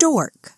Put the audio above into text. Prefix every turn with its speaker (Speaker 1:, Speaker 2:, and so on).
Speaker 1: stork.